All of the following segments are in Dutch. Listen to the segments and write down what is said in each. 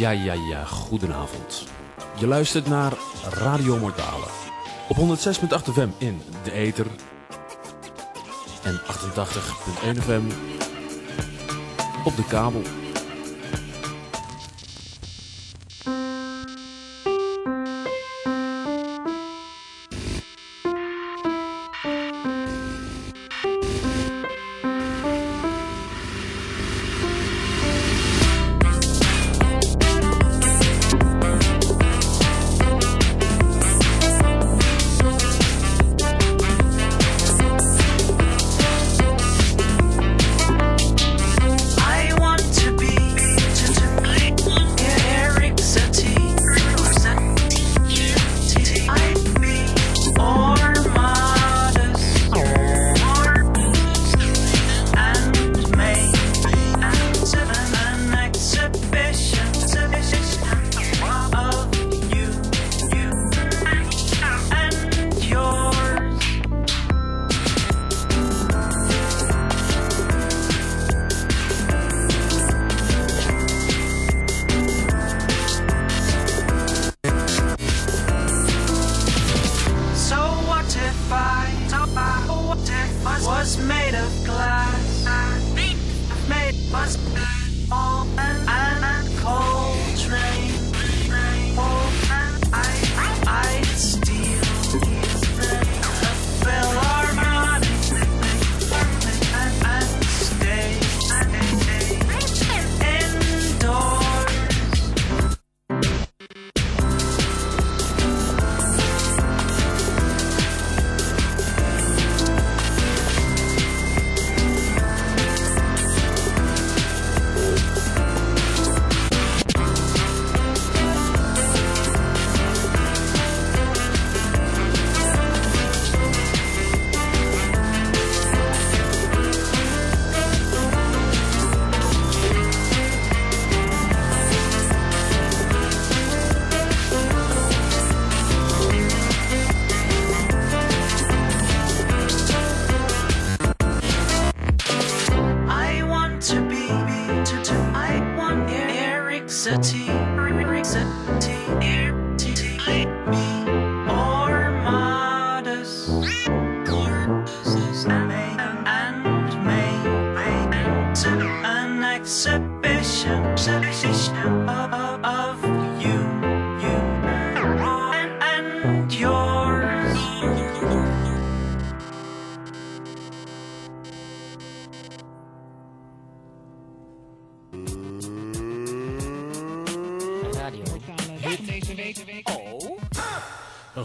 Ja, ja, ja, goedenavond. Je luistert naar Radio Mortale. Op 106.8 FM in de Ether. En 88.1 FM op de kabel.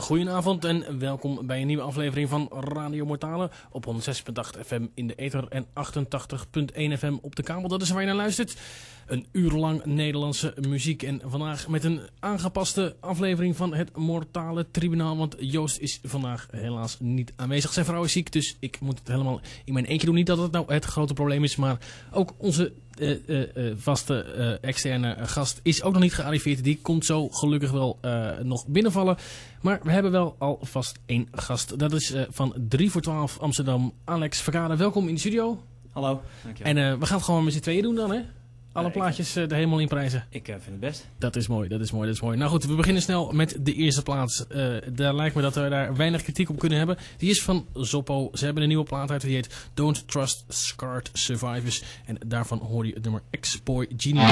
Goedenavond en welkom bij een nieuwe aflevering van Radio Mortale op 106.8 FM in de ether en 88.1 FM op de kabel. Dat is waar je naar luistert. Een uur lang Nederlandse muziek en vandaag met een aangepaste aflevering van het Mortale Tribunaal. Want Joost is vandaag helaas niet aanwezig. Zijn vrouw is ziek, dus ik moet het helemaal in mijn eentje doen. Niet dat het nou het grote probleem is, maar ook onze eh, eh, eh, vaste externe gast is ook nog niet gearriveerd. Die komt zo gelukkig wel nog binnenvallen. Maar we hebben wel alvast één gast. Dat is van 3 voor 12 Amsterdam, Alex Verkade. Welkom in de studio. Hallo, dankjewel. En we gaan het gewoon met z'n tweeën doen dan, hè? Alle ik- plaatjes eh, de hemel in prijzen. ik eh, vind het best. Dat is mooi, dat is mooi, dat is mooi. Nou goed, we beginnen snel met de eerste plaats. Eh, daar lijkt me dat we daar weinig kritiek op kunnen hebben. Die is van Zoppo. Ze hebben een nieuwe plaat uit, die heet Don't Trust Scarred Survivors. En daarvan hoor je het nummer X-Boy Genius.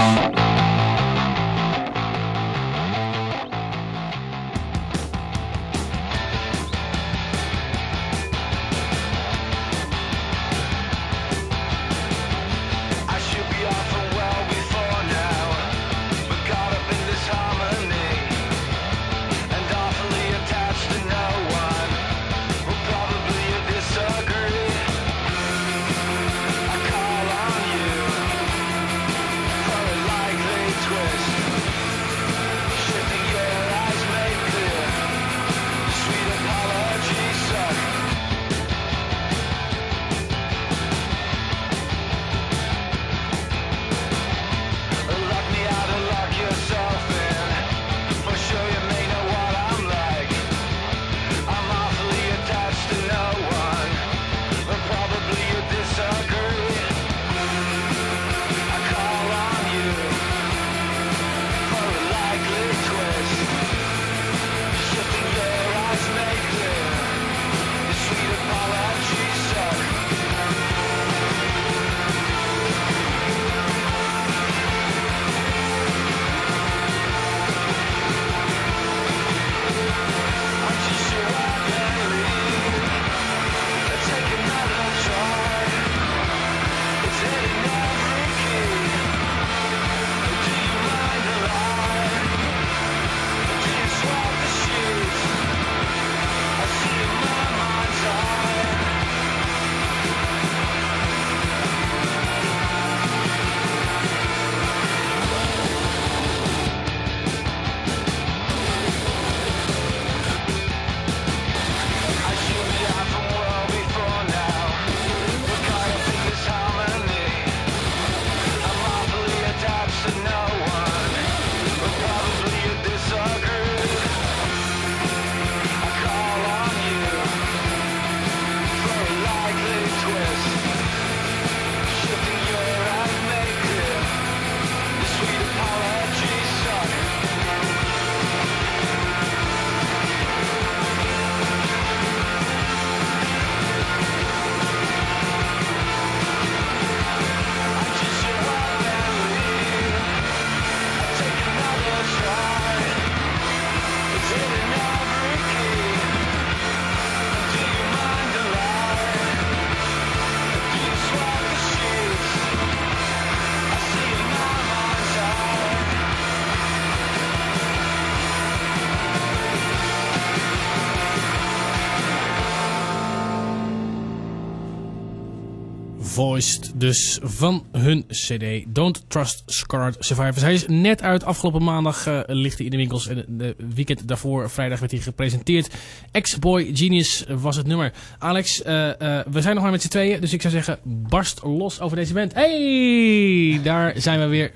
Voiced dus van hun cd Don't Trust Scarred Survivors. Hij is net uit. Afgelopen maandag uh, ligt hij in de winkels. En de weekend daarvoor, vrijdag, werd hij gepresenteerd. Ex-Boy Genius was het nummer. Alex, uh, uh, we zijn nog maar met z'n tweeën. Dus ik zou zeggen, barst los over deze band. Hey, daar zijn we weer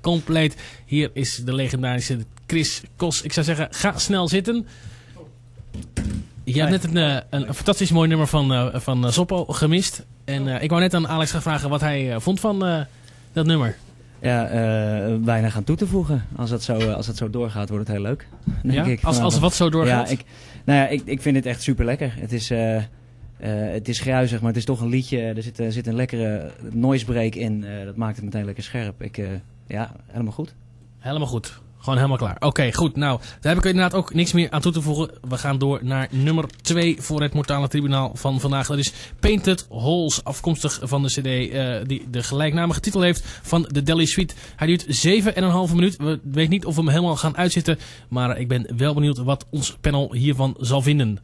compleet. Hier is de legendarische Chris Kos. Ik zou zeggen, ga snel zitten. Je hebt net een, een, fantastisch mooi nummer van, van Zoppo gemist. En uh, ik wou net aan Alex gaan vragen wat hij vond van dat nummer. Ja, weinig aan toe te voegen. Als het zo, als het zo doorgaat, wordt het heel leuk. Denk ja? ik. Als, als wat zo doorgaat? Ja, ik, nou ja, ik, ik vind het echt super lekker. Het is, het is gruizig, maar het is toch een liedje. Er zit, er zit een lekkere noise break in. dat maakt het meteen lekker scherp. Ik, ja, helemaal goed. Helemaal goed. Gewoon helemaal klaar. Oké, goed. Nou, daar heb ik inderdaad ook niks meer aan toe te voegen. We gaan door naar nummer 2 voor het Mortale Tribunaal van vandaag. Dat is Painted Holes, afkomstig van de cd uh, die de gelijknamige titel heeft van de Delhi Suite. Hij duurt 7,5 minuut. We weten niet of we hem helemaal gaan uitzitten, maar ik ben wel benieuwd wat ons panel hiervan zal vinden.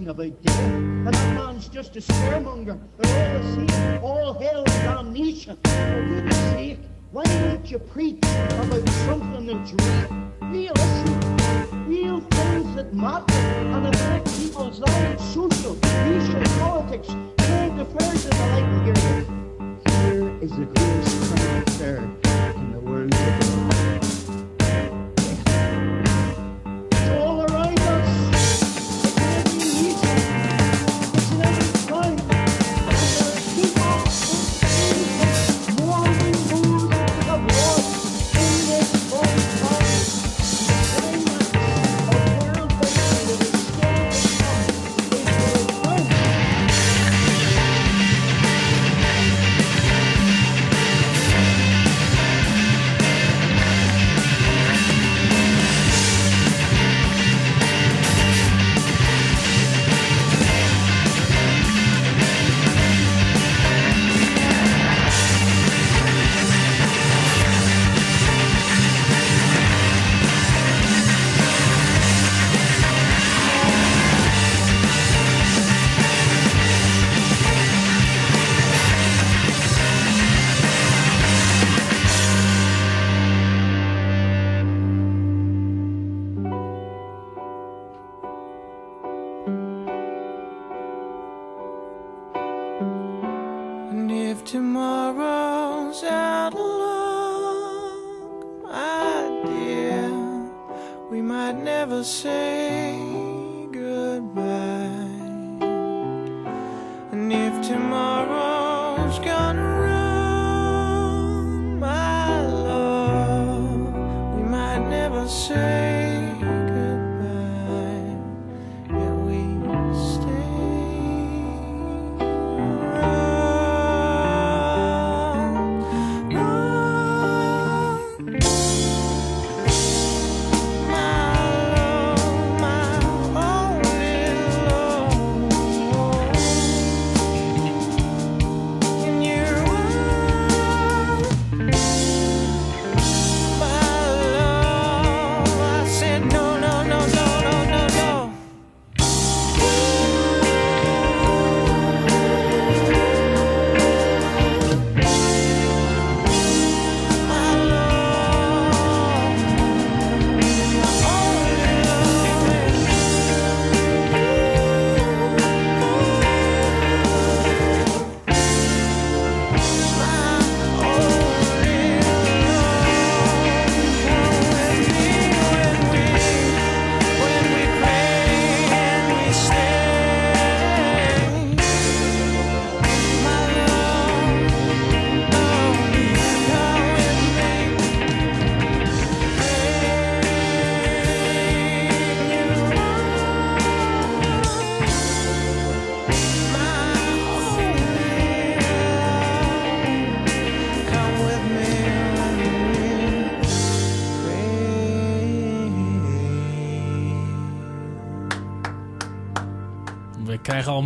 notion of out And That man's just a scaremonger.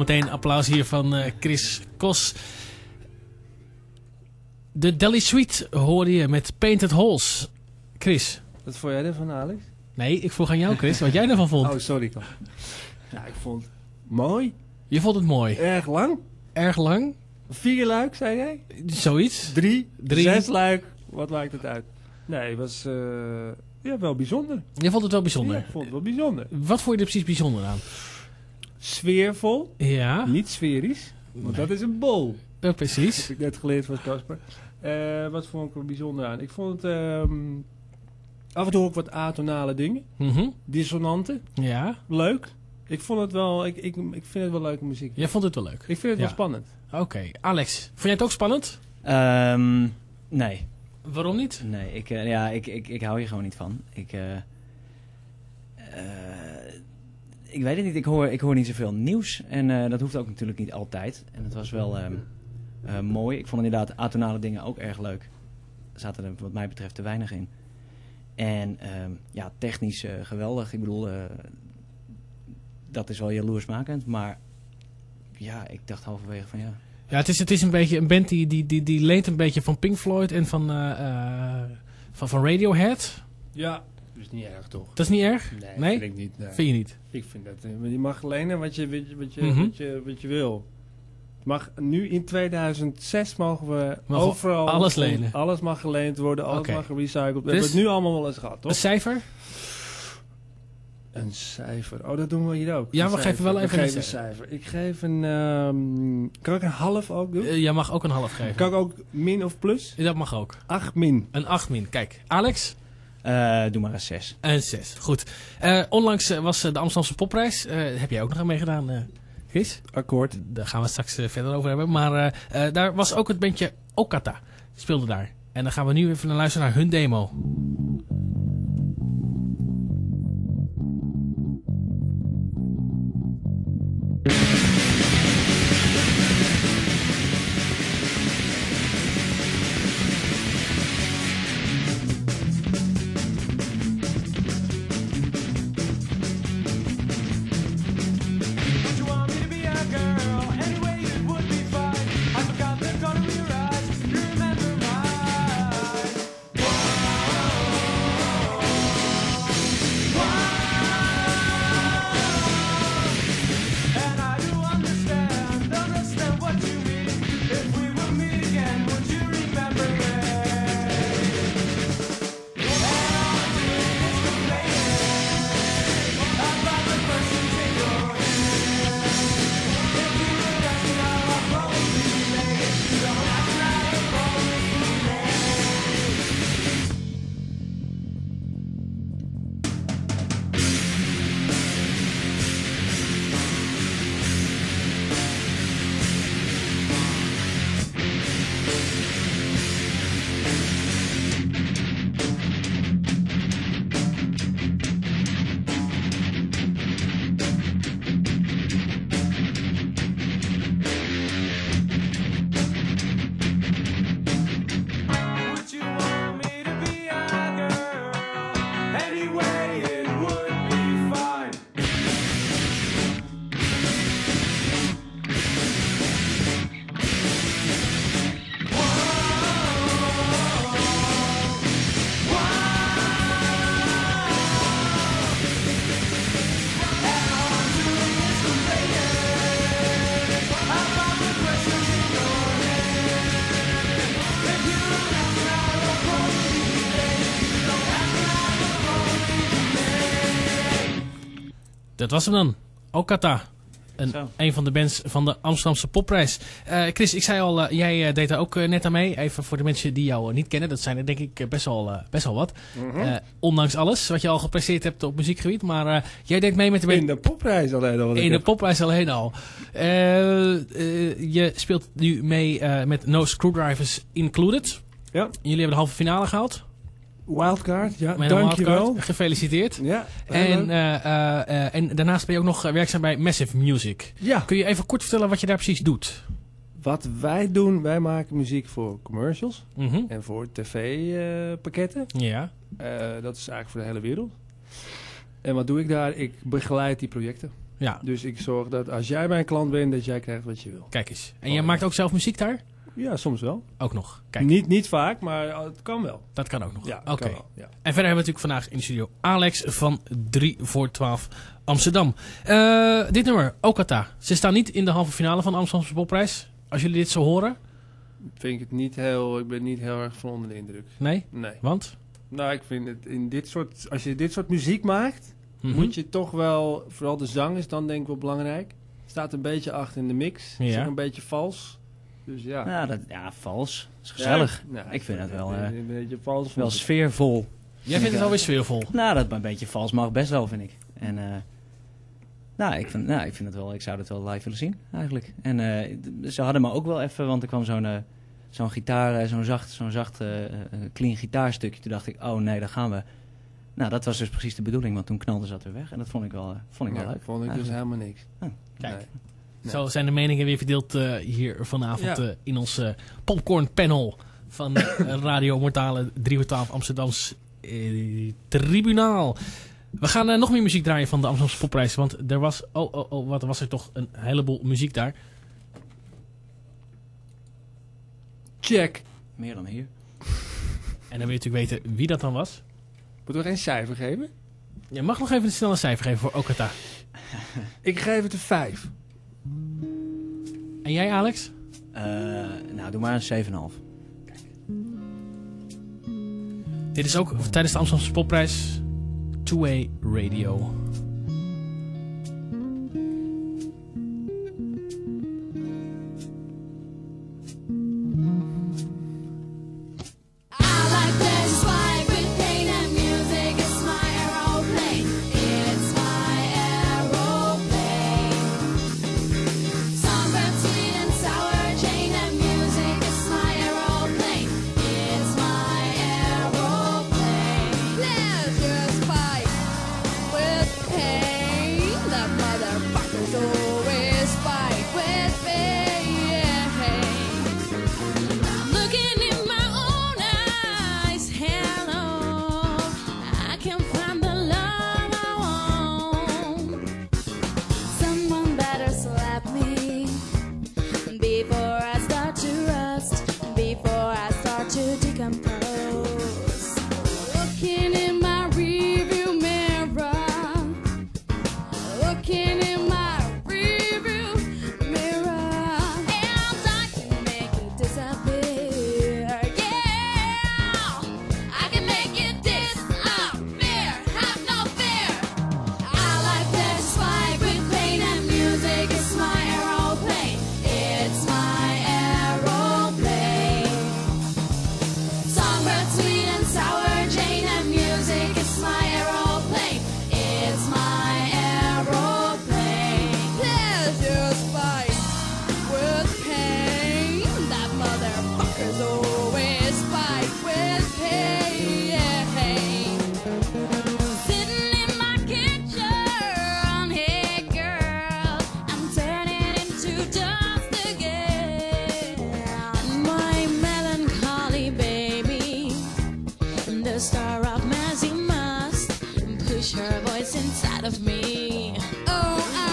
Meteen applaus hier van eh, Chris Kos. De Delhi Suite hoorde je met Painted Holes. Chris. Wat vond jij ervan, Alex? Nee, ik vroeg aan jou Chris, wat jij ervan vond. Oh, sorry. Ja, ik vond het mooi. Je vond het mooi. Erg lang. Erg lang. Vier luik, zei jij? Zoiets. Drie. Drie. Zes luik. Wat maakt het uit? Nee, het was eh, ja, wel bijzonder. Je vond het wel bijzonder. Ja, ik vond het wel bijzonder. Wat vond je er precies bijzonder aan? Sfeervol. Ja, Niet sferisch. Want dat is een bol. Dat precies. heb ik net geleerd van Casper. Eh, wat vond ik er bijzonder aan? Ik vond het ehm, af en toe ook wat atonale dingen. Mhm. Dissonanten. Ja, Leuk. Ik vond het wel, ik, ik, ik vind het wel leuke muziek. jij vond het wel leuk. Ik vind het Ja. wel spannend. Oké, Alex, vond jij het ook spannend? Ehm, nee, Waarom niet? nee ik, eh, ja, ik, ik, ik hou hier gewoon niet van. Ik, eh, eh, ik weet het niet, ik hoor, ik hoor niet zoveel nieuws. En eh, dat hoeft ook natuurlijk niet altijd. En het was wel ehm, eh, mooi. Ik vond inderdaad atonale dingen ook erg leuk. Er zaten er wat mij betreft te weinig in. En ehm, ja, technisch eh, geweldig. Ik bedoel, eh, dat is wel jaloersmakend. Maar ja, ik dacht halverwege van ja, Ja, het is, het is een beetje een band die, die, die, die leent een beetje van Pink Floyd en van, eh, eh, van, van Radiohead. Ja, Dus niet erg toch? Dat is niet erg? Nee, Nee? vind ik niet. Nee. Vind je niet? Ik vind dat eh, je mag lenen wat je, wat je, wat je, Mhm. wat je, wat je wil. Mag, nu in 2006 mogen we overal alles lenen? Alles mag geleend worden, alles mag gerecycled. We Dus- hebben het nu allemaal wel eens gehad, toch? Een cijfer? Een cijfer. Oh, dat doen we hier ook. Ja, Een we geven wel even Ik een cijfer. Ik geef een... ehm, kan ik een half ook doen? Eh, jij mag ook een half geven. kan ik ook min of plus? Dat mag ook. 8 min. Een 8 min. Kijk, Alex? Eh, doe maar een 6. Een 6. Goed. Eh, onlangs eh, was de Amsterdamse popprijs. Eh, heb jij ook nog aan meegedaan, eh Chris? Akkoord. Daar gaan we straks verder over hebben. Maar eh, eh, daar was ook het bandje Okata. Speelde daar. En dan gaan we nu even naar luisteren naar hun demo. Dat was hem dan. Okata. Een, Zo. een van de bands van de Amsterdamse popprijs. Eh, Chris, ik zei al, eh, jij eh, deed daar ook net aan mee. Even voor de mensen die jou niet kennen. Dat zijn er denk ik best wel, best wel wat. Eh, ondanks alles wat je al gepresteerd hebt op muziekgebied. Maar jij deed mee met de In de popprijs alleen al. in de popprijs alleen al. Je speelt nu mee met No Screwdrivers Included. Ja. Jullie hebben de halve finale gehaald. Wildcard, ja. Dankjewel. wildcard. Gefeliciteerd. Ja. En, eh, eh, eh, en daarnaast ben je ook nog werkzaam bij Massive Music. ja. Kun je even kort vertellen wat je daar precies doet? Wat wij doen, wij maken muziek voor commercials Mhm. en voor tv-pakketten. Ja. dat is eigenlijk voor de hele wereld. En wat doe ik daar? Ik begeleid die projecten. ja, Dus ik zorg dat als jij mijn klant bent, dat jij krijgt wat je wil. kijk eens. En Oh, jij ja. maakt ook zelf muziek daar? Ja, soms wel. Ook nog. Kijk, Niet, niet vaak, maar het kan wel. dat kan ook nog. Ja, Oké. Ja. En verder hebben we natuurlijk vandaag in de studio Alex van 3 voor 12 Amsterdam. Eh, dit nummer, Okata. Ze staan niet in de halve finale van de Amsterdamse Popprijs. Als jullie dit zo horen. Vind ik het niet heel, ik ben niet heel erg van onder de indruk. Nee? Nee. Want? Nou, ik vind het in dit soort, als je dit soort muziek maakt, Mhm. moet je toch wel, vooral de zang is dan denk ik wel belangrijk. Staat een beetje achter in de mix. Ja. een beetje vals. Dus ja. Ja, dat, ja, vals. is gezellig. Ja, nou, Ik vind het wel, Een, eh, een beetje vals. Wel sfeervol. Jij vindt het wel weer sfeervol. Nou, dat een beetje vals mag best wel, vind ik. En, eh, nou, ik vind, nou, ik vind het wel, ik zou het wel live willen zien, eigenlijk. En eh, ze hadden me ook wel even, want er kwam zo'n zo'n gitaar, zo'n zacht, zo'n zacht clean gitaarstukje. Toen dacht ik, oh nee, daar gaan we. Nou, dat was dus precies de bedoeling, want toen knalde ze dat weer weg. En dat vond ik wel, vond ik wel Ja, leuk. vond ik dus helemaal niks. Kijk. Nee. Zo zijn de meningen weer verdeeld eh, hier vanavond eh, in ons eh, popcorn panel van Radio Mortale 3 voor 12 Tribunaal. We gaan nog meer muziek draaien van de Amsterdamse Popprijs. Want er was, oh, oh, oh, wat was er toch een heleboel muziek daar. Check. Meer dan hier. En dan wil je natuurlijk weten wie dat dan was. Moeten we geen cijfer geven? Je mag nog even snel een cijfer geven voor Okata. Ik geef het een 5. En jij, Alex? Uh, nou, doe maar een 7,5. Dit is ook tijdens de Amsterdamse Popprijs Two Way Radio. voice inside of me. Oh, I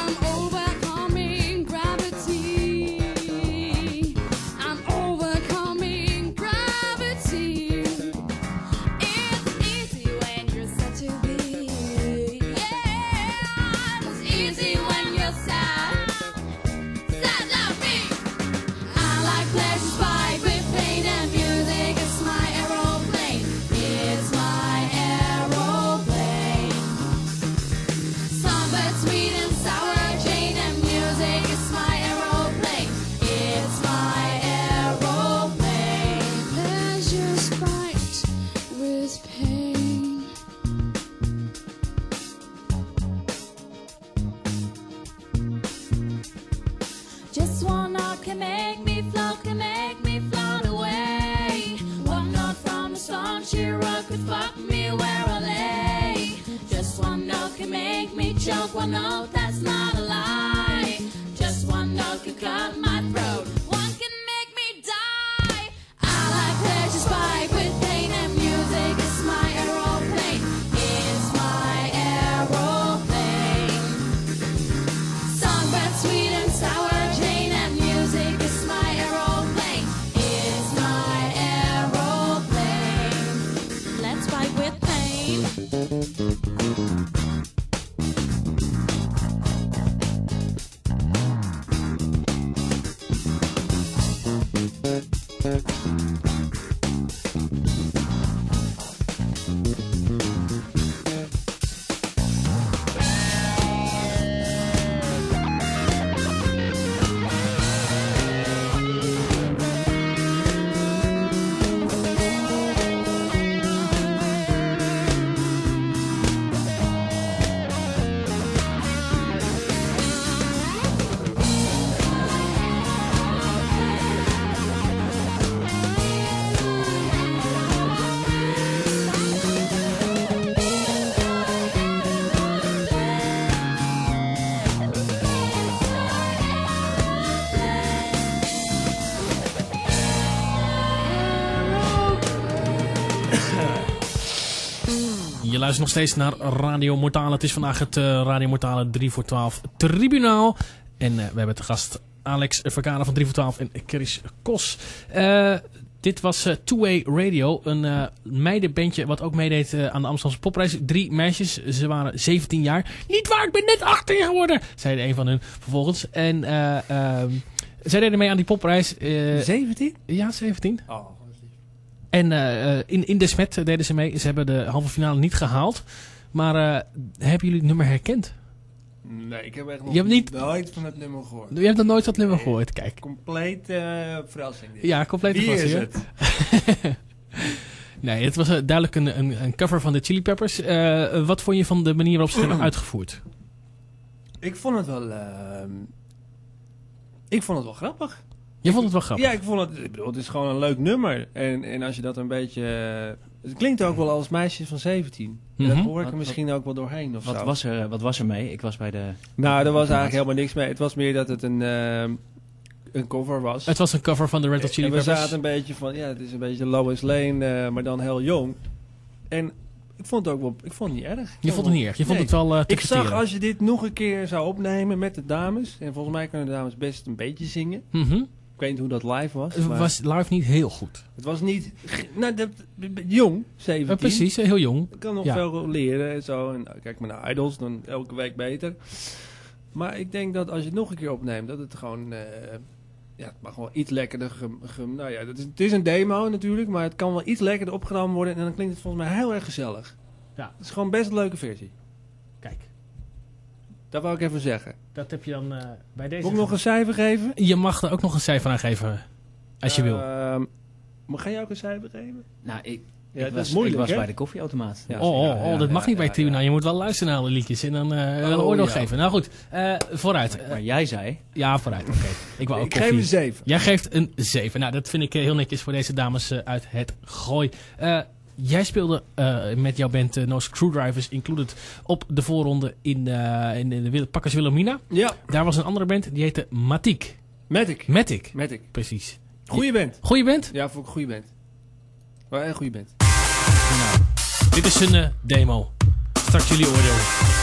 luistert nog steeds naar Radio Mortale. Het is vandaag het eh, Radio Mortale 3 voor 12 tribunaal. En eh, we hebben te gast Alex Verkade van 3 voor 12 en Chris Kos. Eh, dit was Two Way Radio, een meidenbandje wat ook meedeed aan de Amsterdamse popprijs. Drie meisjes, ze waren 17 jaar. Niet waar, ik ben net 18 geworden, zei een van hun vervolgens. En ehm, zij deden mee aan die popprijs. 17? Ja, 17. Oh. En eh, eh, in, in de smet deden ze mee. Ze hebben de halve finale niet gehaald. Maar eh, hebben jullie het nummer herkend? Nee, ik heb echt nog Je hebt niet- nooit van het nummer gehoord. Je hebt nog nooit dat nummer Nee. gehoord, kijk. Compleet eh verrassing. dit. Ja, compleet Wie is verrassing, het? hè? nee, het was duidelijk een, een, een cover van de Chili Peppers. Wat vond je van de manier waarop ze het hebben uitgevoerd? Ik vond het wel... ehm, ik vond het wel grappig. Je vond het wel grappig? Ja, ik vond het... Ik bedoel, het is gewoon een leuk nummer. En, en als je dat een beetje... het klinkt ook wel als meisjes van 17. En dat Mhm. hoor ik er Wat- misschien ook wel doorheen of Wat zo. was, er, wat was er mee? Ik was bij de... Nou, er was eigenlijk helemaal niks mee. Het was meer dat het een, ehm, een cover was. Het was een cover van de Red Hot Chili en we Peppers. zaten een beetje van... Ja, het is een beetje Lois Lane, eh, maar dan heel jong. En ik vond het ook wel... Ik vond het niet erg. Je vond het niet erg. Je vond Nee. het wel eh Ik zag als je dit nog een keer zou opnemen met de dames... En volgens mij kunnen de dames best een beetje zingen. Mhm. Ik weet niet hoe dat live was. Het maar was live niet heel goed. Het was niet... Nou, dat, jong, 17. Eh, precies, heel jong. Ik kan nog Ja. veel leren en zo. En nou, kijk maar naar Idols, dan elke week beter. Maar ik denk dat als je het nog een keer opneemt, dat het gewoon... eh, ja, het mag wel iets lekkerder... Nou ja, het is, het is een demo natuurlijk, maar het kan wel iets lekkerder opgenomen worden. En dan klinkt het volgens mij heel erg gezellig. Ja. Het is gewoon best een leuke versie. Dat wou ik even zeggen. dat heb je dan eh, bij deze... Moet ik nog een cijfer geven? Je mag er ook nog een cijfer aan geven, als je wil. Ehm, maar ga jij ook een cijfer geven? Nou, ik, Ja, ik dat was, is moeilijk, ik was bij de koffieautomaat. Ja. oh, oh, oh, dat mag ja, niet bij ja. Je moet wel luisteren naar alle liedjes en dan eh wel een Oh, oordeel ja. geven. Nou goed, eh, vooruit. Maar jij zei... ja, vooruit. Oké. Ik wou ook Ik geef koffie. een 7. Jij geeft een 7. Nou, dat vind ik heel netjes voor deze dames uit het Gooi. Eh, jij speelde eh, met jouw band uh, No Screwdrivers Included op de voorronde in, eh, in de Wil- Pakkers Wilhelmina. Ja, Daar was een andere band, die heette Matic. Matic. Matic, Matic. precies. Goeie band. Goeie band? Ja, voor een goede band. Wel een goede band. Nou, dit is een demo. Straks jullie oordeel.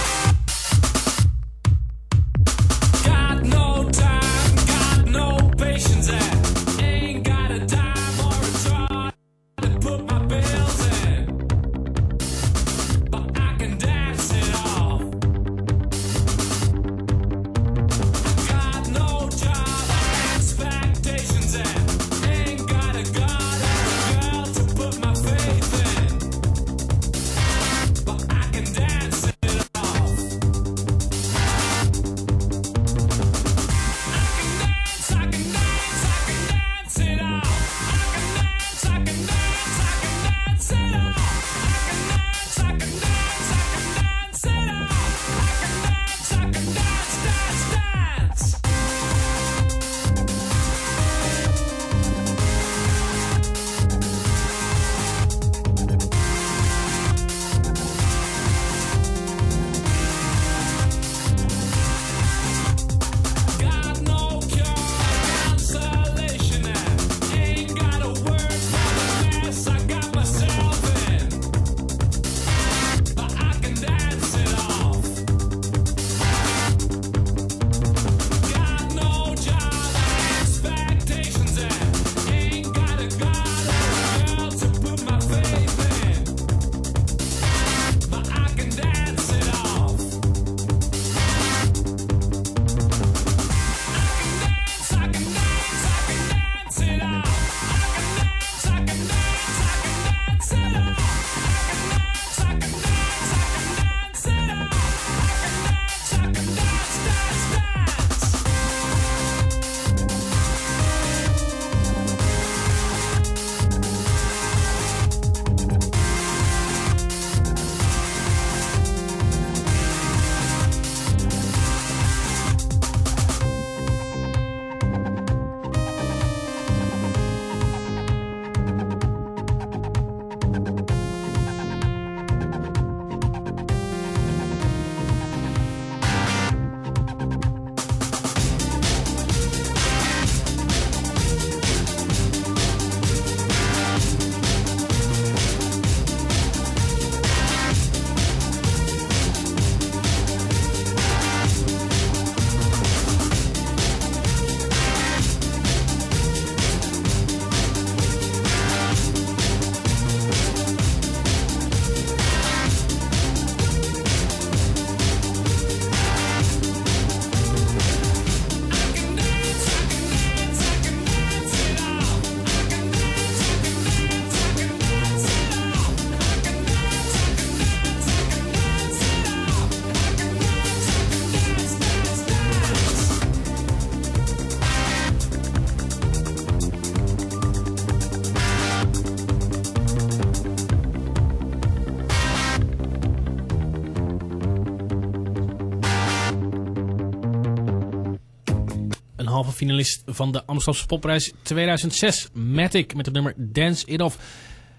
Halve finalist van de Amsterdamse Popprijs 2006. Matic met het nummer Dance It Off.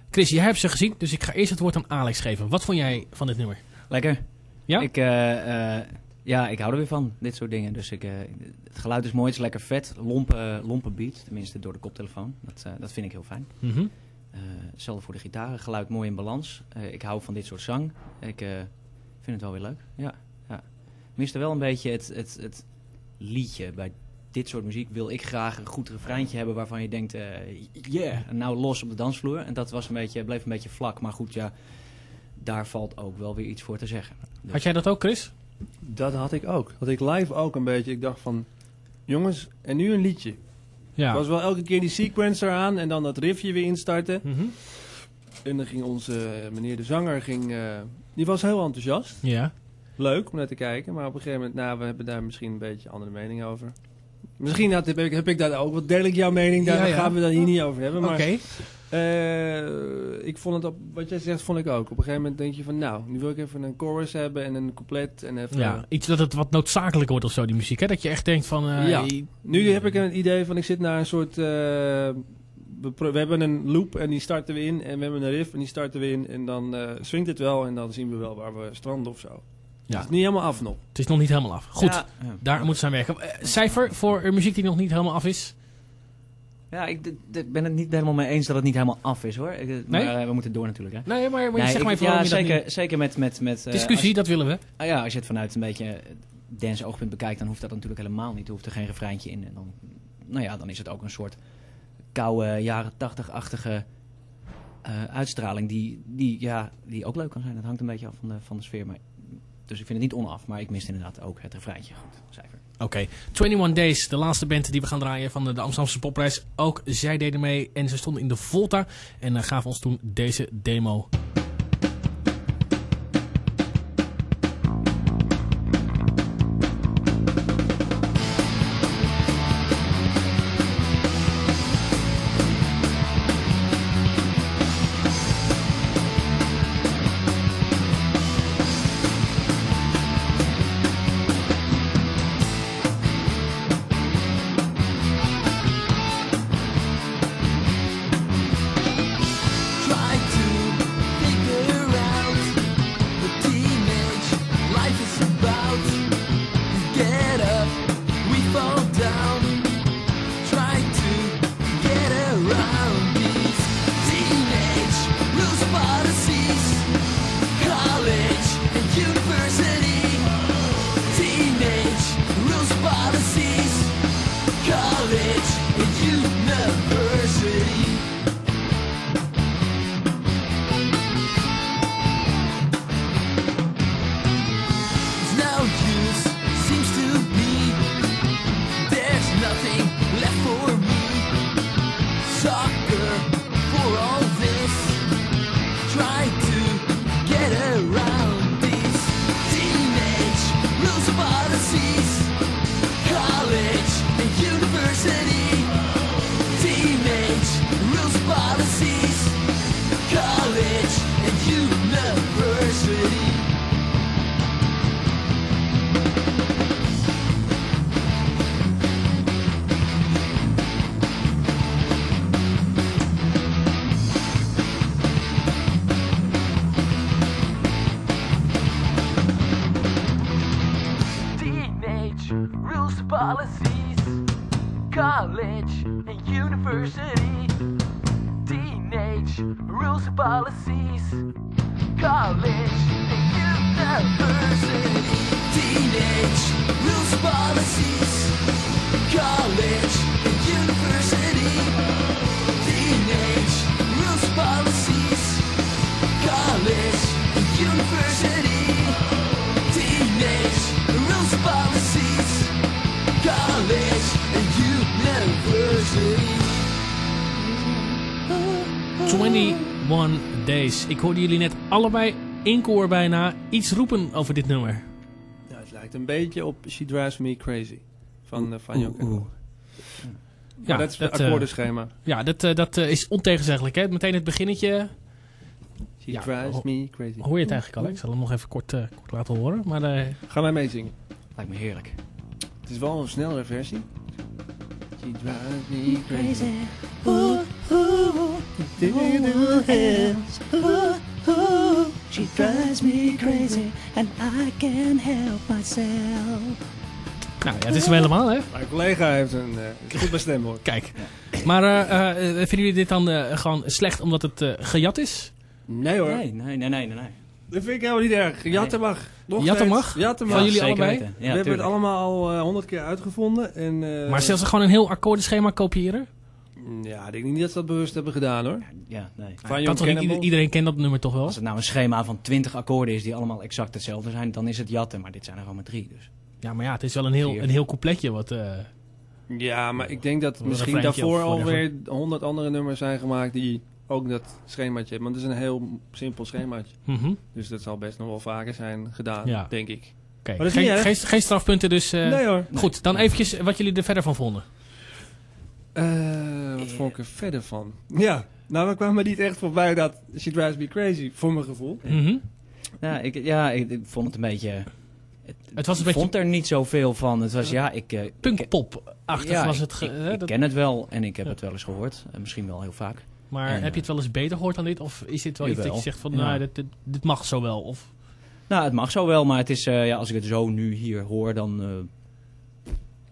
Chris, jij hebt ze gezien, dus ik ga eerst het woord aan Alex geven. Wat vond jij van dit nummer? Lekker. Ja? Ik, eh, eh, ja, ik hou er weer van, dit soort dingen. Dus ik, eh, het geluid is mooi, het is lekker vet. Lompe, lompe beat, tenminste door de koptelefoon. Dat, dat vind ik heel fijn. Mhm. Hetzelfde voor de gitaar, geluid mooi in balans. Ik hou van dit soort zang. Ik vind het wel weer leuk. Ja, ja. Wel een beetje het, het, het liedje. Bij dit soort muziek wil ik graag een goed refreintje hebben waarvan je denkt, eh yeah, en nou los op de dansvloer. En dat was een beetje, bleef een beetje vlak. Maar goed, ja, daar valt ook wel weer iets voor te zeggen. Dus- Had jij dat ook, Chris? Dat had ik ook. Had ik live ook een beetje. Ik dacht van, jongens, en nu een liedje. Ja. Het was wel elke keer die sequencer aan en dan dat riffje weer instarten. Mhm. En dan ging onze eh, meneer de zanger, ging, eh, die was heel enthousiast. Ja. Leuk om naar te kijken, maar op een gegeven moment, nou, we hebben daar misschien een beetje andere mening over. Misschien had, heb, ik, heb ik daar ook, wat deel ik jouw mening, daar Ja, ja. gaan we dan hier niet over hebben. Maar Oké. eh, ik vond het, op, wat jij zegt, vond ik ook. Op een gegeven moment denk je van, nou, nu wil ik even een chorus hebben en een couplet en even... Ja, iets dat het wat noodzakelijk wordt of zo, die muziek. Hè? Dat je echt denkt van... eh, Ja. Nu heb ik een idee van, ik zit naar een soort... eh, we, we hebben een loop en die starten we in. En we hebben een riff en die starten we in. En dan swingt het wel en dan zien we wel waar we stranden of zo. Ja. Het is niet helemaal af nog. Het is nog niet helemaal af. Goed, Ja, ja. daar moeten ze aan werken. Eh, cijfer voor muziek die nog niet helemaal af is? Ja, ik ben het niet helemaal mee eens dat het niet helemaal af is hoor. Ik, eh, maar eh, we moeten door natuurlijk. Hè. Nee, maar, maar Nee, zeg ik- maar even ja, waarom je dat zeker, niet- zeker met... met, met eh, Discussie, dat willen we. Ah ja, als je het vanuit een beetje dance oogpunt bekijkt, dan hoeft dat natuurlijk helemaal niet. Er hoeft er geen refreintje in. En dan, nou ja, dan is het ook een soort koude, jaren tachtig-achtige eh, uitstraling die, die, ja, die ook leuk kan zijn. Dat hangt een beetje af van de, van de sfeer. Maar, dus ik vind het niet onaf, maar ik miste inderdaad ook het refreintje. Goed, cijfer. Oké, 21 Days, de laatste band die we gaan draaien van de, de Amsterdamse Popprijs. Ook zij deden mee en ze stonden in de Volta en eh, gaven ons toen deze demo. Days. Ik hoorde jullie net allebei in koor bijna iets roepen over dit nummer. Ja, het lijkt een beetje op She Drives Me Crazy van, uh, van. Ja, dat is het eh, akkoordenschema. Ja, dat, eh, dat eh, is ontegenzeggelijk. Hè? Meteen het beginnetje. She Ja, Drives Me Crazy. Hoor je het eigenlijk, Alex? Ik zal hem nog even kort, eh, kort laten horen. Maar eh, Ga mij meezingen. Lijkt me heerlijk. Het is wel een snellere versie. She drives me crazy. Ooh. Ooh, ooh, she drives me crazy and I can't help myself. Nou ja, het is hem helemaal, hè? Mijn collega heeft een eh, goed stem hoor. Kijk. Maar eh, eh, vinden jullie dit dan eh, gewoon slecht omdat het eh, gejat is? Nee hoor. Nee, nee, nee, nee, nee. Dat vind ik helemaal niet erg. Jatten mag. Nog Jatten mag? Jatten mag. Van jullie zeker allebei? We hebben het allemaal al eh, honderd keer uitgevonden. En, eh, Maar zelfs gewoon een heel akkoordenschema kopiëren? Ja, ik denk niet dat ze dat bewust hebben gedaan hoor. Ja, nee. Van Kan Young toch niet, Cannibal. ieder- iedereen kent dat nummer toch wel? Als het nou een schema van 20 akkoorden is die allemaal exact hetzelfde zijn, dan is het jatten. Maar dit zijn er gewoon maar drie. Dus. Ja, maar ja, het is wel een heel, een heel coupletje wat... eh, Ja, maar ik denk dat misschien daarvoor alweer honderd andere nummers zijn gemaakt die ook dat schemaatje hebben. Want het is een heel simpel schemaatje. mhm. Dus dat zal best nog wel vaker zijn gedaan, Ja. denk ik. Oké, dat is niet geen, geen, geen strafpunten dus. eh, nee hoor. Goed, dan eventjes wat jullie er verder van vonden. Eh, wat vond ik er verder van? Ja, nou we kwamen niet echt voorbij dat She Drives Me Crazy, voor mijn gevoel. Mhm. Ja, ik, ja ik, ik vond het een beetje... Het was een ik beetje vond er niet zoveel van. Het was, ja, ik... eh, punkpop-achtig ja, was ik- het. ge- ik, hè, ik dat- ken het wel en ik heb Ja. het wel eens gehoord. En misschien wel heel vaak. maar en, heb je eh, het wel eens beter gehoord dan dit? Of is dit wel iets dat je zegt van, Ja. nou, dit, dit, dit mag zo wel? Of, Nou, het mag zo wel, maar het is, eh, ja, als ik het zo nu hier hoor, dan...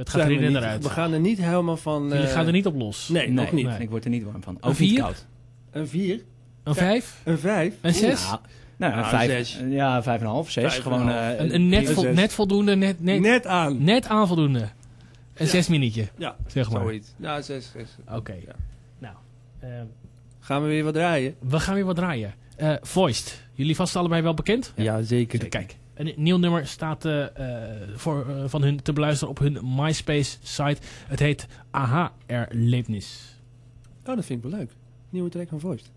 het gaat erin we en eruit. We gaan er niet helemaal van... Jullie eh, gaan er niet op los. Nee, nog niet. Nee. Ik word er niet warm van. Ook Een vier? koud. Een 4, Een vijf? een 5. Een zes? Ja, nou, Nou, een vijf, zes. Ja, vijf en een half, zes. Vijf gewoon, een half. eh, Een, een net, zes. voldoende, net, net, net, Net aan. aan voldoende. Een Ja. zes minuutje, Ja, zeg maar. zoiets. Ja, 6, 6. Oké. Ja. Nou, eh, Gaan we weer wat draaien? we gaan weer wat draaien. Eh Voiced. Jullie vast allebei wel bekend? Ja, zeker. Kijk, een nieuw nummer staat eh, eh, voor, eh, van hun te beluisteren op hun MySpace-site. Het heet Aha Erlebnis. Oh, dat vind ik wel leuk. Nieuwe track van Voiced.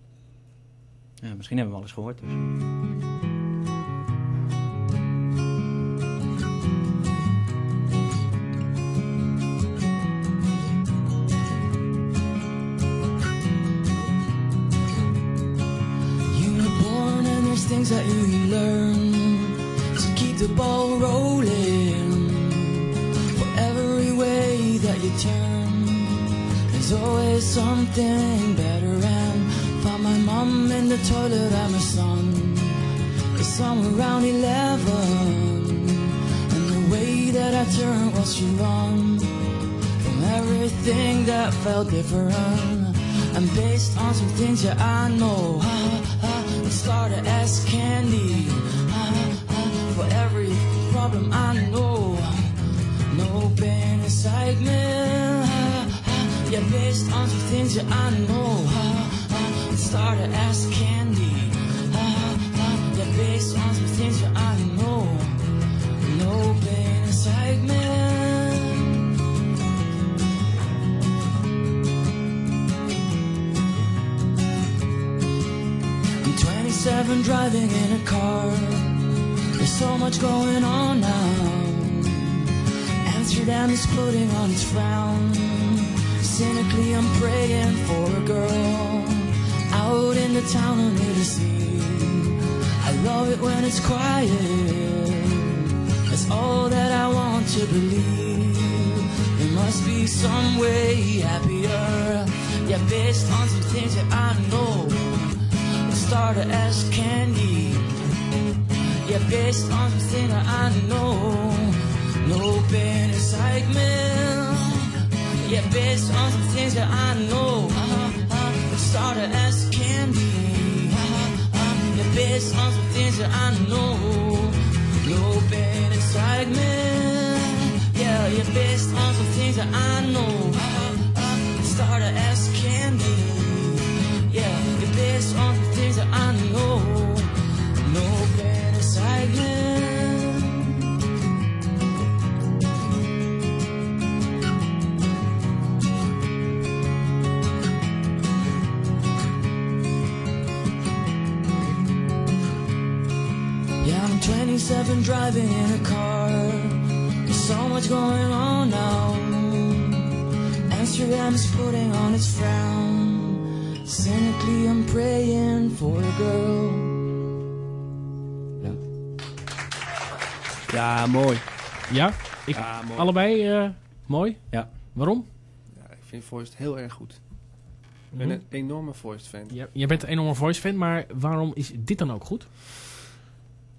ja, misschien hebben we hem al eens gehoord. Dus. Felt different. And based on some things that I know, ha, started as candy. For every problem I know, no pain inside me. Yeah, based on some things that I know, ha, started as candy. Yeah, based on some things that I know, no pain inside me. 27 driving in a car. There's so much going on now. Amsterdam is floating on its frown. Cynically, I'm praying for a girl out in the town under the sea. I love it when it's quiet. That's all that I want to believe. There must be some way happier. Yeah, based on some things that I know. It started as candy. Yeah, based on something that I know. No pain inside me. Yeah, based on some things that I know. Uh-huh, It started as candy. Uh-huh, Yeah, based on some things that I know. No pain inside me. Yeah, yeah, based on some things that I know. Uh-huh, It started as candy. 27 driving in a car. There's so much going on now. Amsterdam's putting on its frown. Cynically, I'm praying for a girl. Ja, mooi. Ja? Ik, Ja, mooi. allebei eh, mooi? Ja. Waarom? vind Voiced heel erg goed. Ik Mhm. ben een enorme Voiced fan. Je, je bent een enorme voice fan, maar waarom is dit dan ook goed?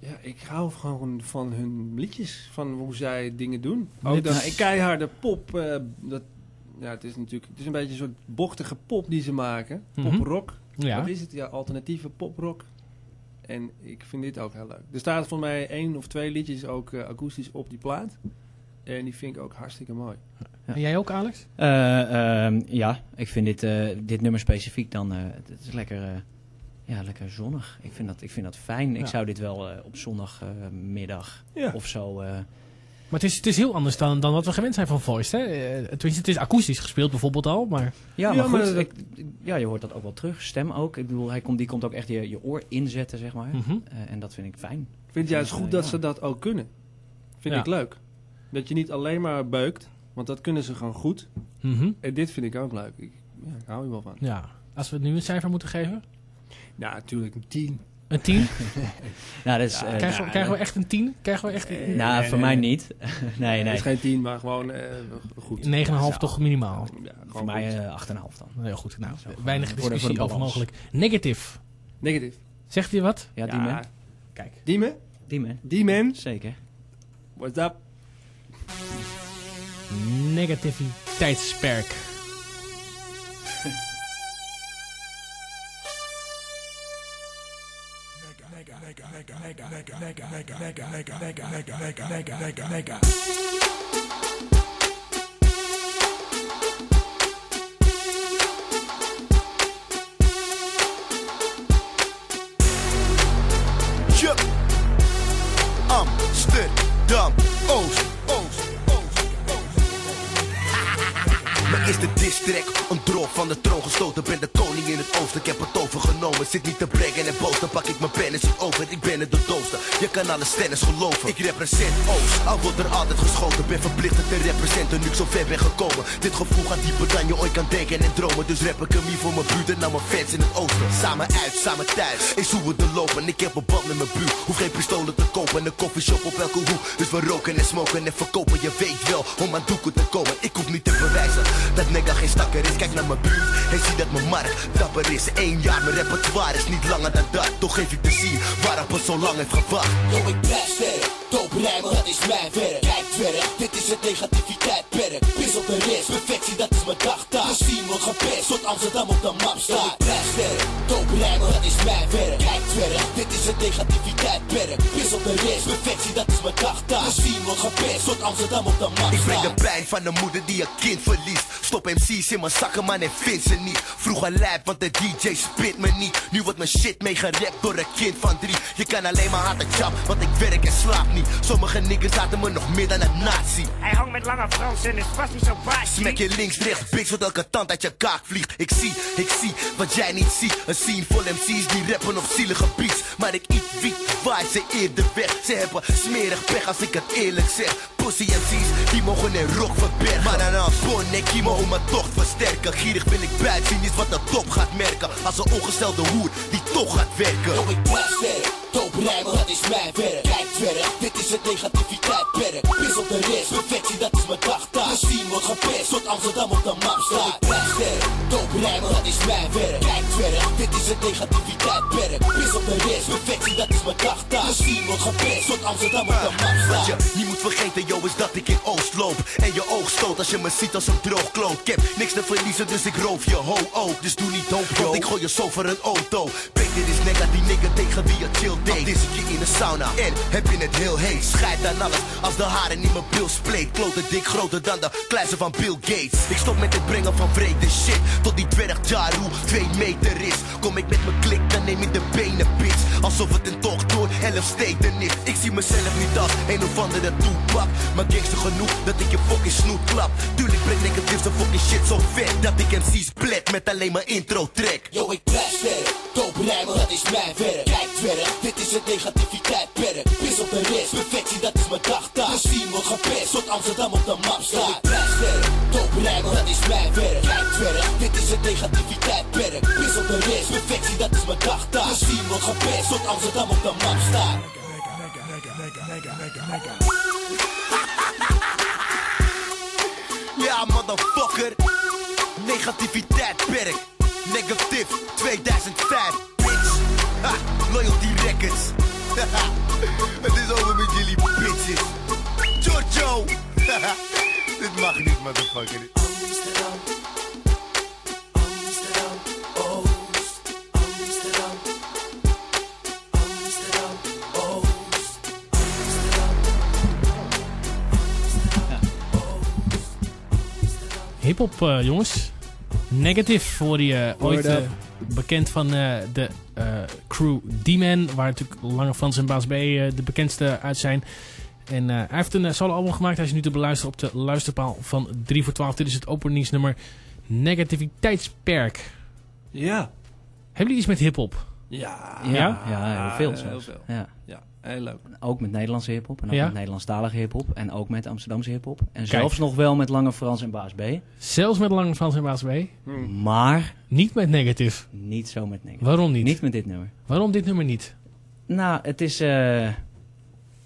Ja, ik hou gewoon van hun liedjes, van hoe zij dingen doen. Ook dat keiharde pop, eh, dat, ja, het is natuurlijk, het is een beetje een soort bochtige pop die ze maken. Mhm. Poprock. Ja. Wat is het? Ja, alternatieve poprock. En ik vind dit ook heel leuk. Er staat voor mij één of twee liedjes ook eh, akoestisch op die plaat. En die vind ik ook hartstikke mooi. En jij ook, Alex? Eh, ehm, ja, ik vind dit, eh, dit nummer specifiek dan, eh, het, het is lekker, eh, ja, lekker zonnig. Ik vind dat, ik vind dat fijn. Ja. Ik zou dit wel eh, op zondagmiddag Ja. of zo... eh, Maar het is, het is heel anders dan, dan wat we gewend zijn van voice, hè? Eh, tenminste, het is akoestisch gespeeld bijvoorbeeld al, maar... ja, Ja, maar maar goed, ik- ja, je hoort dat ook wel terug. Stem ook. Ik bedoel, hij komt, die komt ook echt je, je oor inzetten, zeg maar. Mhm. Eh, en dat vind ik fijn. Ik vind het juist Ja, goed dat ja. ze dat ook kunnen. Vind Ja. ik leuk. Dat je niet alleen maar beukt, want dat kunnen ze gewoon goed. Mhm. En dit vind ik ook leuk. Ik, ja, ik hou er wel van. Ja. Als we het nu een cijfer moeten geven? Ja, natuurlijk een 10. Een 10? Nou, dat is, Ja, eh, krijgen, we, nou, krijgen we echt een 10? Krijgen we echt een Nou, nee, voor nee, mij nee. niet. nee, Het nee. is geen 10, maar gewoon eh, goed. 9,5 toch minimaal? Ja, Voor mij goed. eh 8,5 dan. Heel goed. Nou, Zo, weinig voor de- voor de discussie over mogelijk. Negative. Negatief. Zegt hij wat? Ja, die man. Kijk. Diemen? Die man. Die man? Zeker. What's up? Negativiteitsperk. nigga. I'm stick dumb, oh Mijn eerste distrack, een drop van de troon gestoten. Ben de koning in het oosten, ik heb het overgenomen. Zit niet te brengen en boos, dan pak ik mijn pen en zit over. Ik ben het de je kan alle stennis geloven. Ik represent Oost, al wordt er altijd geschoten. Ben verplicht te representen nu ik zo ver ben gekomen. Dit gevoel gaat dieper dan je ooit kan denken en dromen. Dus rap ik hem hier voor mijn buurt en naar mijn fans in het oosten. Samen uit, samen thuis, eens hoe we er lopen. Ik heb een band met mijn buurt, hoef geen pistolen te kopen. Een koffieshop op elke hoek, dus we roken en smoken en verkopen. Je weet wel, om aan doeken te komen. Ik hoef niet te bewijzen dat nigga geen stakker is. Kijk naar mijn buurt en zie dat mijn markt dapper is. Eén jaar, mijn repertoire is niet langer dan dat. Toch geef ik te zien waarop het zo lang heeft gewacht. Yo, ik blijf sterk. Dope rijmen, dat is mijn werk. Kijk werk, dit is het negativiteitperk. Pis op de rest, perfectie, dat is mijn dagtaak. De scene wordt gepest, tot Amsterdam op de map staat. Ik blijf. Dope rijmen, dat is mijn werk. Kijk werk, dit is het negativiteitperk. Pis op de rest, perfectie, dat is mijn dagtaak. De scene wordt gepest, tot Amsterdam op de map Ik breng de staat. pijn van de moeder die een kind verliest. Stop MC's in mijn zakken, man, en vind ze niet. Vroeger lijp, want de DJ spit me niet. Nu wordt mijn shit meegerapt door een kind van drie. Je kan alleen maar harder chap, want ik werk en slaap niet. Sommige niggas laten me nog meer dan een nazi. Hij hangt met lange Frans en is vast niet zo baas. Smek je links, rechts, bitch, zodat elke tand uit je kaak vliegt. Ik zie, ik zie wat jij niet ziet. Een scene vol MC's die rappen op zielige beats. Maar ik eet wiet, waai ze eerder weg. Ze hebben smerig pech als ik het eerlijk zeg. Pussy MC's, die mogen een rok verbergen. Maar dan een bon kimo om mijn tocht versterken. Gierig wil ik buiten zien, is wat de top gaat merken. Als een ongestelde hoer die toch gaat werken. Yo, ik blijf sterk. Dope rijmen, dat is mijn werk. Kijk werk, dit is het negativiteitperk. Pis op de rest, perfectie, dat is mijn dagtaak. Scene wordt gepest, tot Amsterdam op de map staat. Yo, ik blijf sterk. Dope rijmen, dat is mijn werk. Kijk werk, dit is het negativiteitperk. Pis op de rest, perfectie, dat is mijn dagtaak. Scene wordt gepest, tot Amsterdam op de map Wat staat. je niet moet vergeten, yo, is dat ik in Oost loop. En je oog stoot als je me ziet als een droog niks te verliezen, dus ik roof je ho ook. Dus doe niet hoop, want ik gooi je zo voor een auto. Peter is nigga die nigga tegen wie sauna en heb je het heel heet. Schijt aan alles als de haren in mijn bil spleet. Klote dik groter dan de kluizen van Bill Gates. Ik stop met het brengen van vrede shit. Tot die dwerg Jaru twee meter is. Kom ik met mijn klik, dan neem ik de benen bitch. Alsof het een tocht door elf steden is. Ik zie mezelf niet als een of andere toepak. Maar gangster genoeg dat ik je fucking snoet klap. Tuurlijk breng ik het liefst fucking shit zo vet. Dat ik MC's plet met alleen maar intro track. Yo, ik blijf sterk. Dope rijmen, dat is mijn werk. Kijk werk, dit is het negativiteitperk. Pis op de rest, perfectie, dat is mijn dagtaak. De scene wordt gepest, tot Amsterdam op de map staat. Blijf sterk. Dope rijmen, dat is mijn werk. Kijk werk, dit is het negativiteitperk. Pis op de rest, perfectie, dat is mijn dagtaak. De scene wordt gepest, tot Amsterdam op de map staat. Ja, motherfucker. Negativiteit perk. Negatief 2005. Bitch. Ha, loyalty records. Haha, Het is over met jullie bitches. Giorgio. Haha, Dit mag niet, motherfucker. Hip-hop, eh, jongens. Negative voor die eh, ooit eh, up. Bekend van eh, de eh, crew D-Man, waar natuurlijk Lange Frans en Baas B eh, de bekendste uit zijn. En eh, hij heeft een uh, solo-album gemaakt. Hij is nu te beluisteren op de luisterpaal van 3 voor 12. Dit is het openingsnummer Negativiteitsperk. Ja. Hebben jullie iets met hip-hop? Ja. Ja, ja, heel veel heel zelfs. veel. Ja. Ja, heel leuk. Ook met Nederlandse hiphop en ook Ja? met Nederlandstalige hiphop en ook met Amsterdamse hiphop. En zelfs nog wel met Lange Frans en Baas B. Zelfs met Lange Frans en Baas B? Maar Niet met Negative. niet zo met Negative. Waarom niet? Niet met dit nummer. Waarom dit nummer niet? Nou, het is... eh,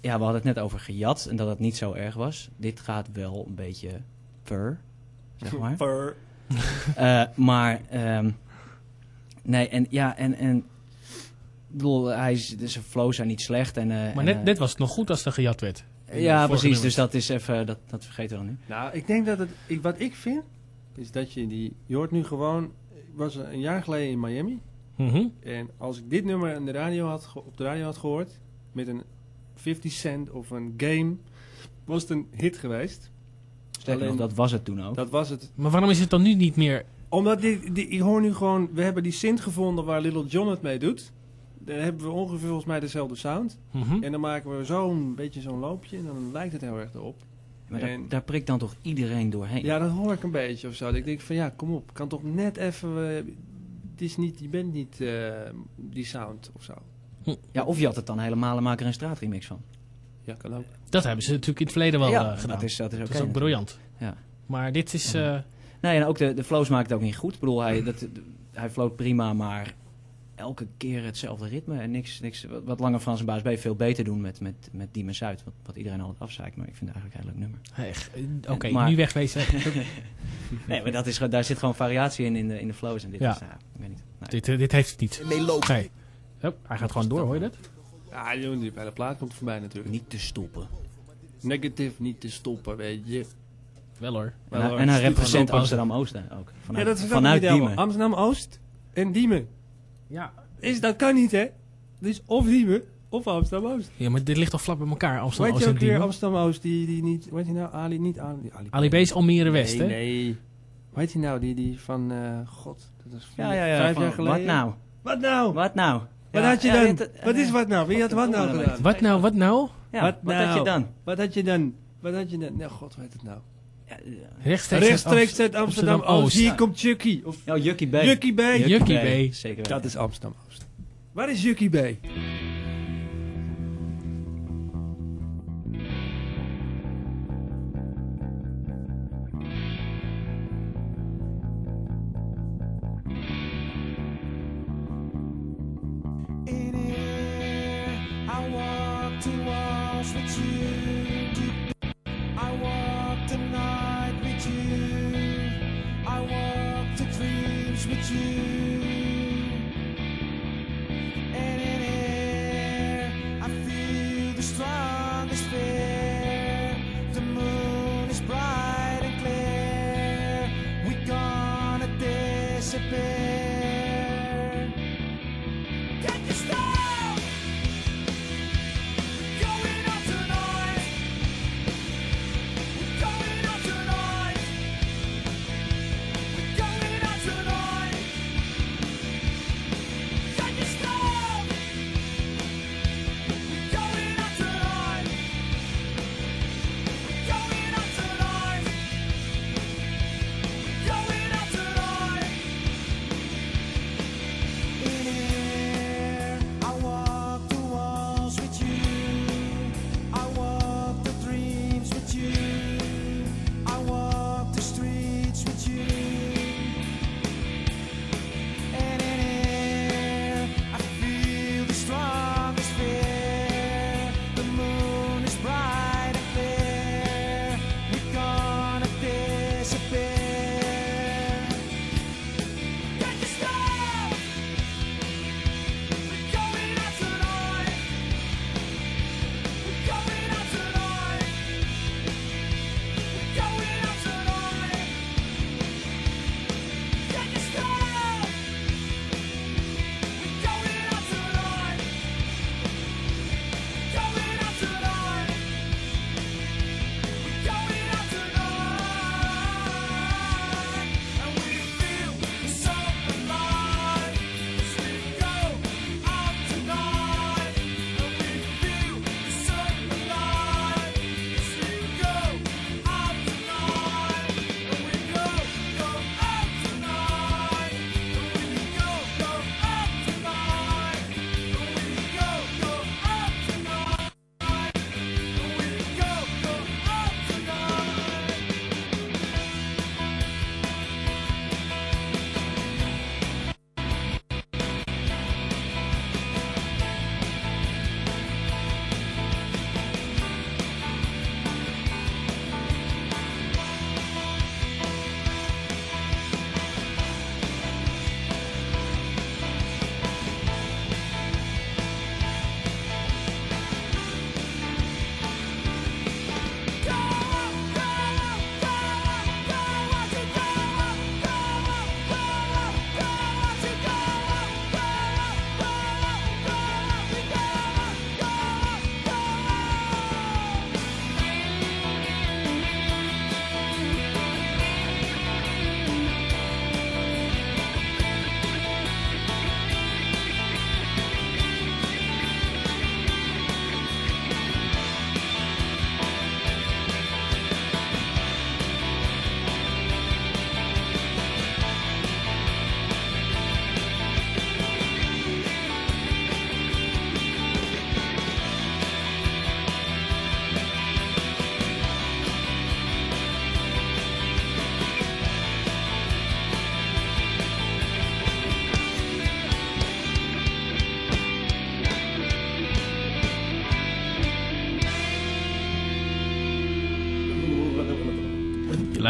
ja, we hadden het net over gejat en dat het niet zo erg was. Dit gaat wel een beetje ver, zeg maar. Ver. Eh, maar, ehm, nee, en ja, en, en ik bedoel, hij is, dus zijn flows zijn niet slecht. En, eh, Maar en, net, net was het nog goed als er gejat werd. Ja, precies, nummers. dus dat is even, dat, dat vergeten we dan nu. Nou, ik denk dat het... Ik, wat ik vind, is dat je die... Je hoort nu gewoon... Ik was een jaar geleden in Miami. Mhm. En als ik dit nummer aan de radio had, op de radio had gehoord... Met een 50 cent of een game... Was het een hit geweest. Sterker Alleen- nog, dat was het toen ook. Dat was het. Maar waarom is het dan nu niet meer... Omdat die, die, ik hoor nu gewoon... We hebben die synth gevonden waar Little John het mee doet. Daar hebben we ongeveer volgens mij dezelfde sound. Mhm. En dan maken we zo'n beetje zo'n loopje. En dan lijkt het heel erg erop. Maar En- daar prikt dan toch iedereen doorheen? Ja, dat hoor ik een beetje of zo. Dat Ik denk van ja, kom op. Kan toch net even... eh, het is niet, je bent niet eh, die sound of zo. Ja, of je had het dan helemaal en maak er een straatremix van. Ja, kan ook. Dat hebben ze natuurlijk in het verleden wel Ja, eh, gedaan. dat is- dat is oké ook natuurlijk. briljant. Ja. Maar dit is... eh, Nee, en ook de, de flows maakt het ook niet goed. Ik bedoel, hij, dat, de- hij floot prima, maar elke keer hetzelfde ritme. En niks, niks wat, wat Lange Frans en Baas B veel beter doen met, met, met Diemen Zuid. Wat, wat iedereen altijd afzeikt, maar ik vind het eigenlijk een heel leuk nummer. Echt, eh, Oké, Maar- nu wegwezen. nee, maar dat is, daar zit gewoon variatie in, in de, in de flows. En dit Ja. is, nou, ik weet niet. Nee. dit, eh, dit heeft het niet. Meelopen. Nee. Hup, hij gaat gewoon door, hoor je dat? Ja, die bij de plaat komt voorbij natuurlijk. Niet te stoppen. Negatief niet te stoppen, weet je. Wel hoor. En, Wel, hij- hoor. en hij Stuur represent Amsterdam-Oost ook. Vanuit, ja, dat is vanuit Diemen. Diemen. Amsterdam-Oost en Diemen. Ja. Is, dat kan niet, hè? Dus of Diemen of Amsterdam-Oost. ja, maar dit ligt toch vlak bij elkaar, Amsterdam, Weet je ook weer? Amsterdam-Oost, die, die niet... Weet je nou, Ali, niet Ali... Ali, Ali B is Almere West, nee, hè? Nee, Weet je nou, die, die van... eh, God, dat is Ja, ja, ja. vijf van, jaar geleden. Wat nou? Wat nou? Wat nou? Wat had je ja, dan? wat is wat nou? Wie had wat nou gedaan? Wat nou, wat nou? Ja, wat, wat nou? had je dan? Wat had je dan? Wat had je dan? Nee, god, weet het nou. Ja, Rechtstreeks, Rechtstreeks uit Amsterdam Amsterdam-Oost. Hier Ja. komt Chucky. Of Oh, Jukkie B. Jukkie B. Jukkie B. Zeker Dat is Amsterdam-Oost. Waar is Jukkie B?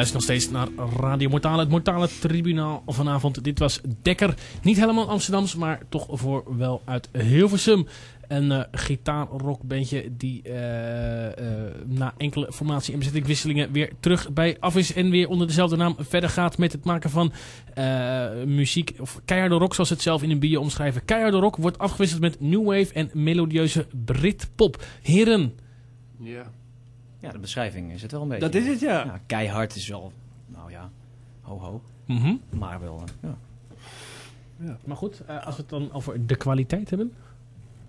Luister nog steeds naar Radio Mortale, het Mortale Tribunaal vanavond. Dit was Dekker. Niet helemaal Amsterdams, maar toch voor wel uit Hilversum. Een eh gitaarrockbandje die eh, eh, na enkele formatie- en bezettingwisselingen weer terug bij af is. En weer onder dezelfde naam verder gaat met het maken van muziek. Of keiharde rock, zoals het zelf in een bio omschrijven. Keiharde rock wordt afgewisseld met new wave en melodieuze Britpop. Heren, Ja. Ja, de beschrijving is het wel een beetje. Dat is het, ja. keihard is wel, nou ja, ho ho. Mhm. Maar wel, eh, ja. Maar goed, eh, als we het dan over de kwaliteit hebben.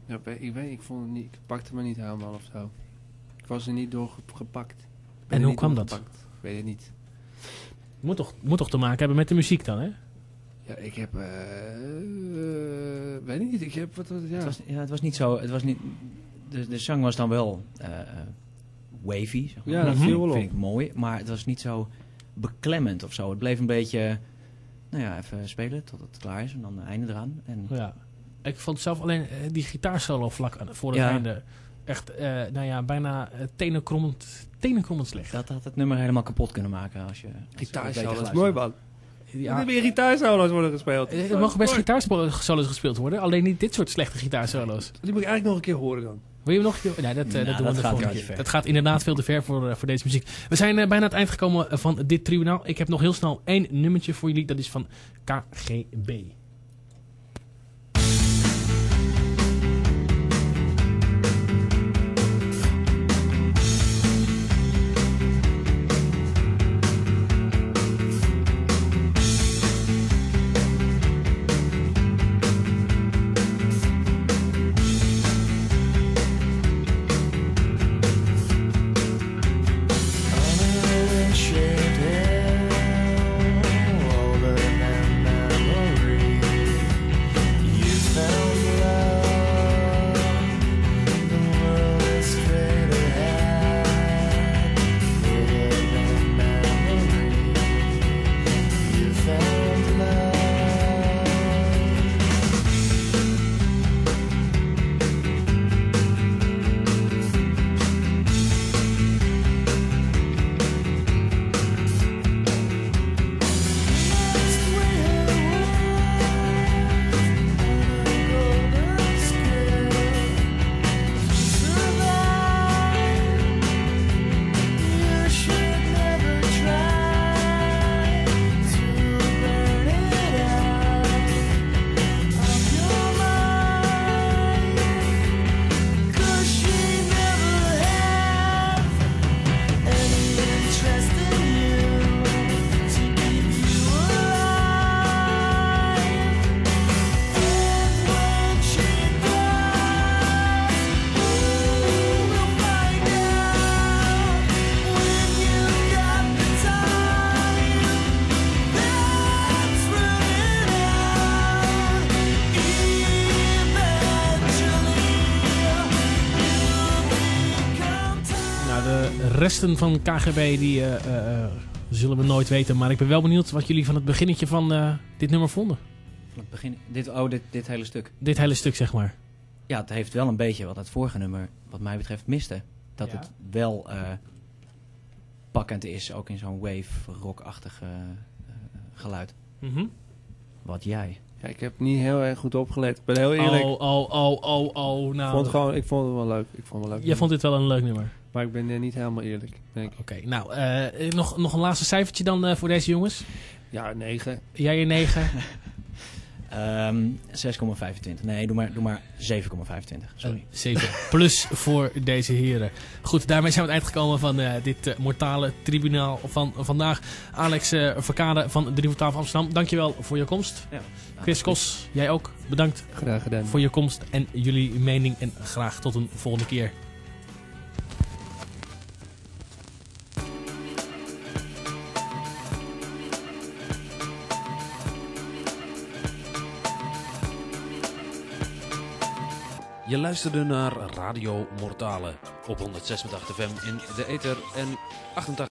Ja, ik weet- ik vond het niet, ik pakte me niet helemaal of zo. Ik was er niet door ge- gepakt. En hoe kwam dat? Ik weet het niet. Moet toch, moet toch te maken hebben met de muziek dan, hè? Ja, ik heb, eh, weet ik niet, ik heb, wat, wat- ja. Het, was, ja, het was niet zo, het was niet, de, de zang was dan wel wavy, zeg maar. Ja, dat vind, viel wel ik- op. vind ik mooi, maar het was niet zo beklemmend of zo. Het bleef een beetje, nou ja, even spelen tot het klaar is en dan einde eraan. En, Ja. Ik vond zelf alleen eh, die gitaarsolo vlak aan- voor het Ja. einde echt, eh, nou ja, bijna eh, tenenkrommend, tenenkrommend slecht. Dat had het nummer helemaal kapot kunnen maken als je... als je een Gitaarsolo beetje is mooi, man. Ja. Er meer gitaarsolo's worden gespeeld. Er mogen best gitaarsolos gespeeld worden, alleen niet dit soort slechte gitaarsolo's. Die moet ik eigenlijk nog een keer horen dan. Wil je nog? Nee, dat, eh, Nou, dat doen dat we de volgende keer. Dat gaat inderdaad veel te ver voor, eh, voor deze muziek. We zijn eh, bijna aan het eind gekomen van dit tribunaal. Ik heb nog heel snel één nummertje voor jullie. Dat is van KGB. Resten van KGB die eh, eh, eh, zullen we nooit weten. Maar ik ben wel benieuwd wat jullie van het beginnetje van eh, dit nummer vonden. Van het begin, dit, oh, dit, dit hele stuk. Dit hele stuk, zeg maar. Ja, het heeft wel een beetje wat het vorige nummer, wat mij betreft, miste. Dat Ja. het wel eh, pakkend is, ook in zo'n wave rockachtig eh, eh, geluid. Mhm. Wat jij. Ja, ik heb niet heel erg goed opgelet. Ik ben heel eerlijk. Oh, oh, oh, oh, oh. ik, Nou, vond het gewoon, ik vond het wel leuk. Ik vond het wel leuk. jij vond dit wel een leuk nummer. Maar ik ben eh, niet helemaal eerlijk, denk ik. Oké, nou, eh, nog, nog een laatste cijfertje dan eh, voor deze jongens. Ja, 9. Jij een 9. Ehm 6,25. Nee, doe maar, doe maar 7,25. Sorry. Een 7 plus voor deze heren. Goed, daarmee zijn we aan het eind gekomen van eh, dit mortale tribunaal van vandaag. Alex eh Verkade van Drie voor Tafel Amsterdam, dankjewel voor je komst. Ja. Chris Kos, jij ook bedankt Graag gedaan. voor je komst en jullie mening. En graag tot een volgende keer. Je luisterde naar Radio Mortale op 106.8 FM in de ether en 88.